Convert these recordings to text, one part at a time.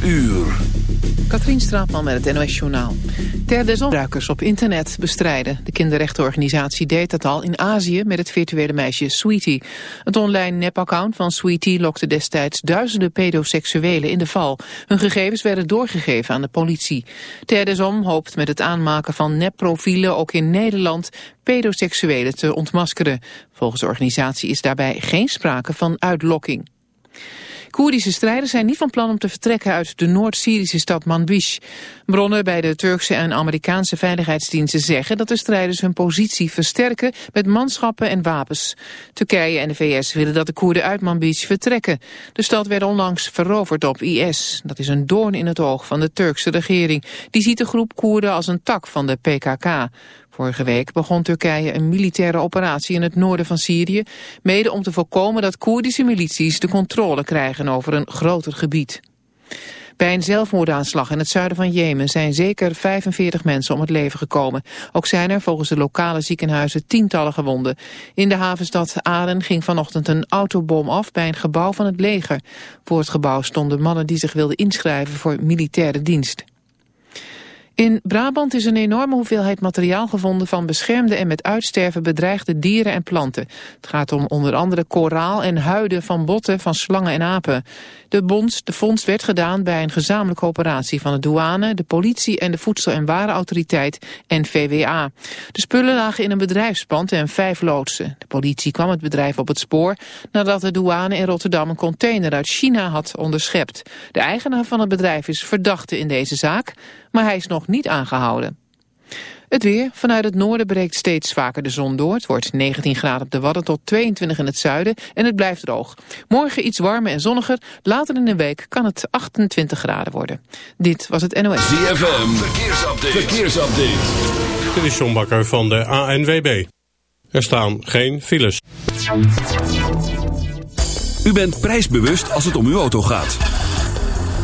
12 uur. Katrien Straatman met het NOS Journaal. Ter desonbruikers op internet bestrijden. De kinderrechtenorganisatie deed dat al in Azië met het virtuele meisje Sweetie. Het online nepaccount van Sweetie lokte destijds duizenden pedoseksuelen in de val. Hun gegevens werden doorgegeven aan de politie. Ter desom hoopt met het aanmaken van nepprofielen ook in Nederland pedoseksuelen te ontmaskeren. Volgens de organisatie is daarbij geen sprake van uitlokking. Koerdische strijders zijn niet van plan om te vertrekken uit de Noord-Syrische stad Manbij. Bronnen bij de Turkse en Amerikaanse veiligheidsdiensten zeggen dat de strijders hun positie versterken met manschappen en wapens. Turkije en de VS willen dat de Koerden uit Manbij vertrekken. De stad werd onlangs veroverd op IS. Dat is een doorn in het oog van de Turkse regering. Die ziet de groep Koerden als een tak van de PKK. Vorige week begon Turkije een militaire operatie in het noorden van Syrië, mede om te voorkomen dat Koerdische milities de controle krijgen over een groter gebied. Bij een zelfmoordaanslag in het zuiden van Jemen zijn zeker 45 mensen om het leven gekomen. Ook zijn er volgens de lokale ziekenhuizen tientallen gewonden. In de havenstad Aden ging vanochtend een autobom af bij een gebouw van het leger. Voor het gebouw stonden mannen die zich wilden inschrijven voor militaire dienst. In Brabant is een enorme hoeveelheid materiaal gevonden van beschermde en met uitsterven bedreigde dieren en planten. Het gaat om onder andere koraal en huiden van botten van slangen en apen. De, bond, de vondst werd gedaan bij een gezamenlijke operatie van de douane, de politie en de Voedsel- en Warenautoriteit en VWA. De spullen lagen in een bedrijfspand en vijf loodsen. De politie kwam het bedrijf op het spoor nadat de douane in Rotterdam een container uit China had onderschept. De eigenaar van het bedrijf is verdachte in deze zaak, maar hij is nog niet aangehouden. Het weer. Vanuit het noorden breekt steeds vaker de zon door. Het wordt 19 graden op de Wadden tot 22 in het zuiden en het blijft droog. Morgen iets warmer en zonniger. Later in de week kan het 28 graden worden. Dit was het NOS. ZFM. Verkeersupdate. Verkeersupdate. Dit is John Bakker van de ANWB. Er staan geen files. U bent prijsbewust als het om uw auto gaat.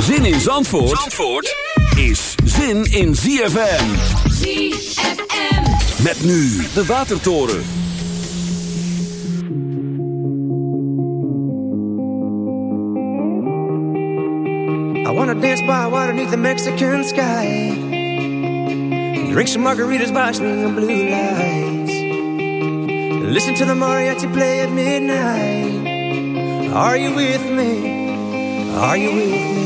Zin in Zandvoort, Zandvoort is zin in ZFM. ZFM. Met nu de Watertoren. I wanna dance by water beneath the Mexican sky. Drink some margaritas by swinging blue lights. Listen to the mariachi play at midnight. Are you with me? Are you with me?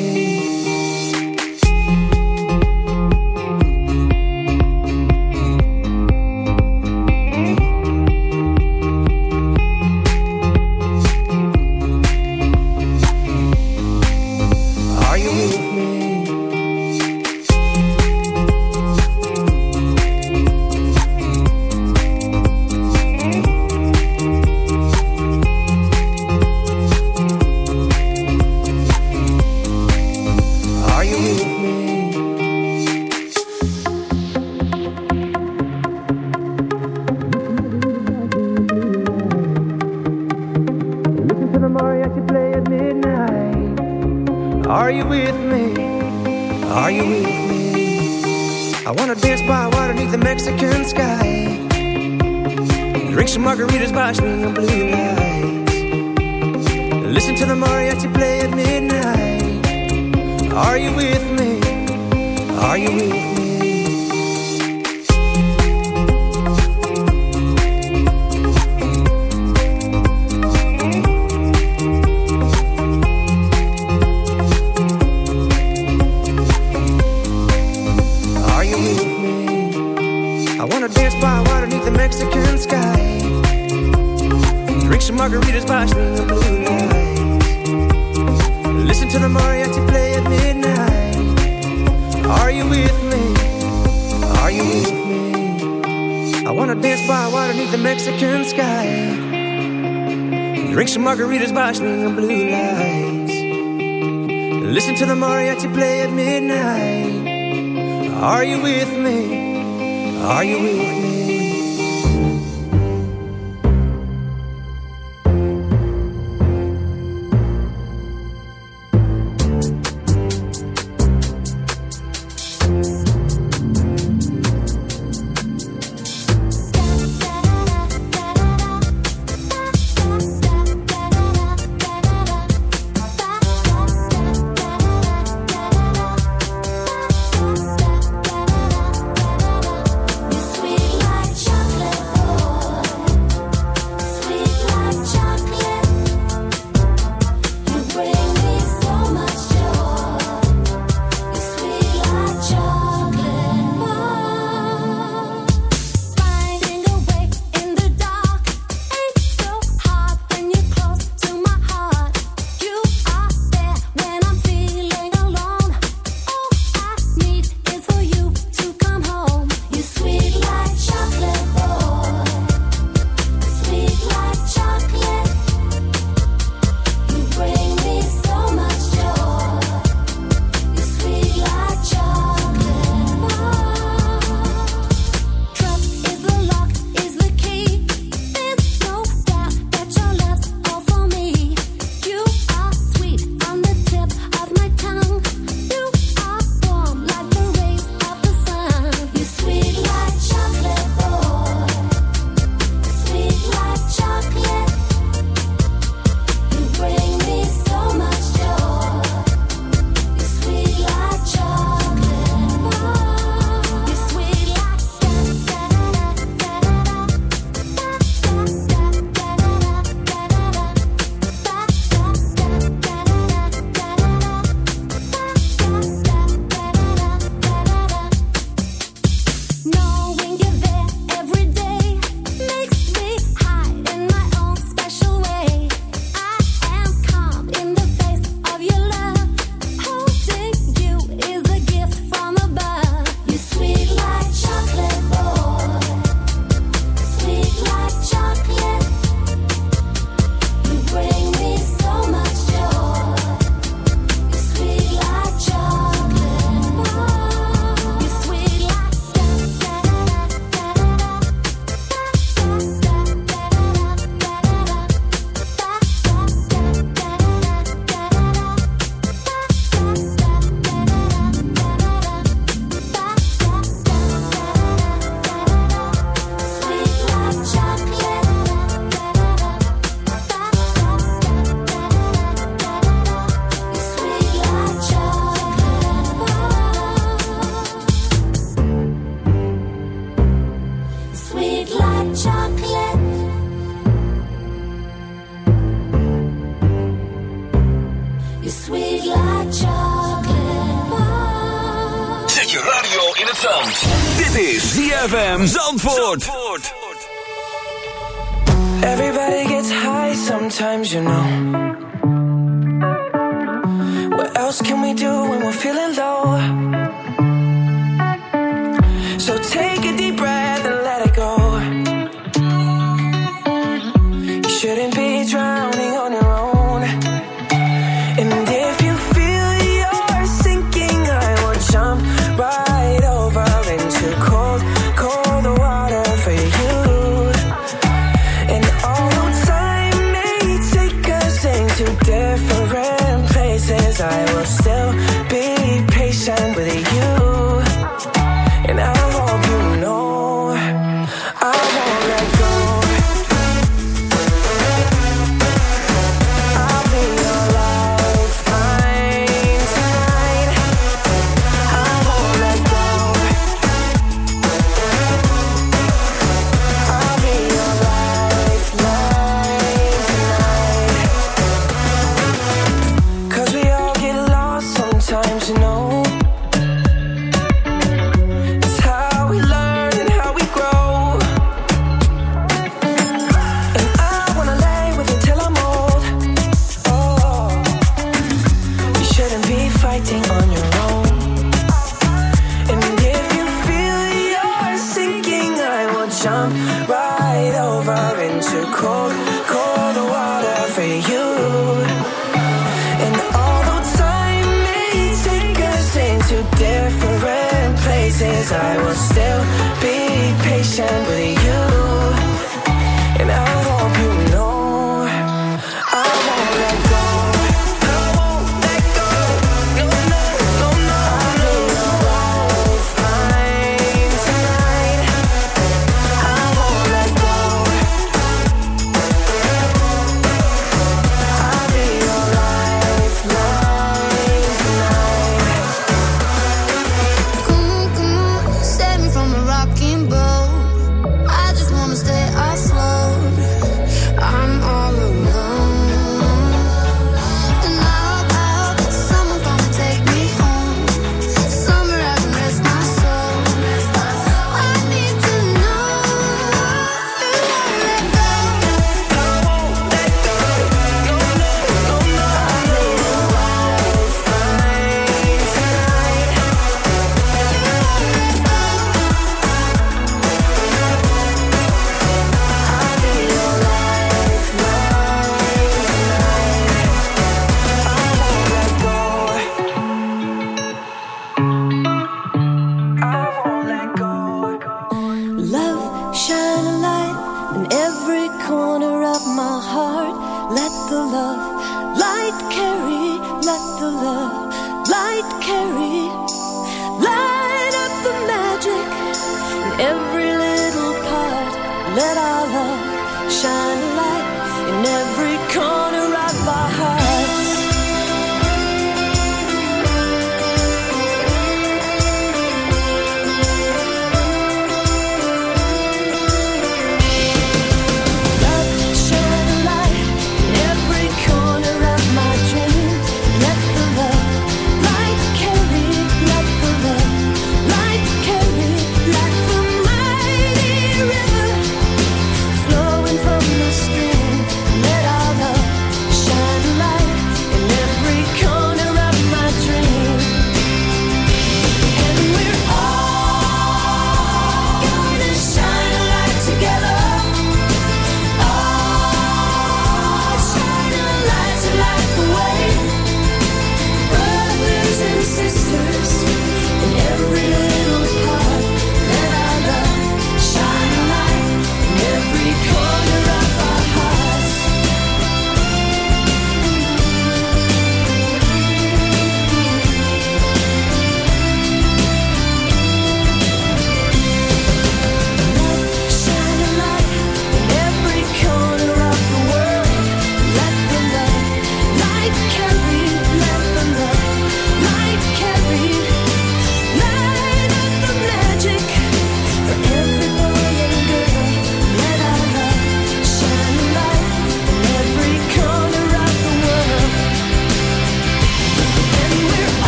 I will still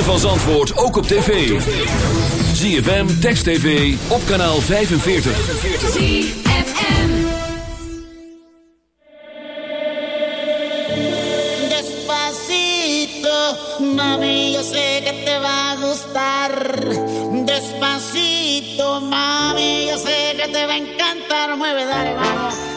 Ritme van Zandvoort ook op tv. ZFM, Text TV, op kanaal 45. ZFM. Despacito, mami, yo sé que te va a gustar. Despacito, mami, yo sé que te va a encantar. Mueve, dale, vamos.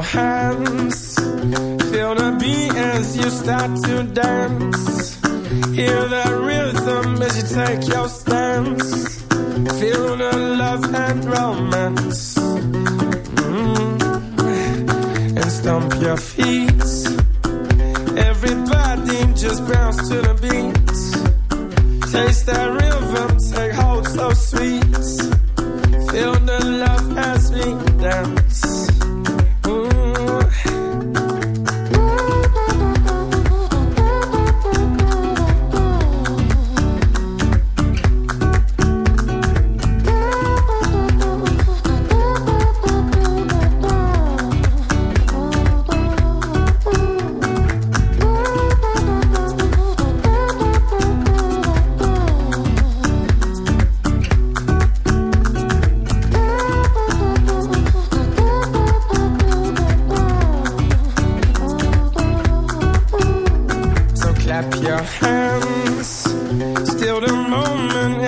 how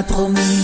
promis.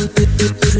do do do do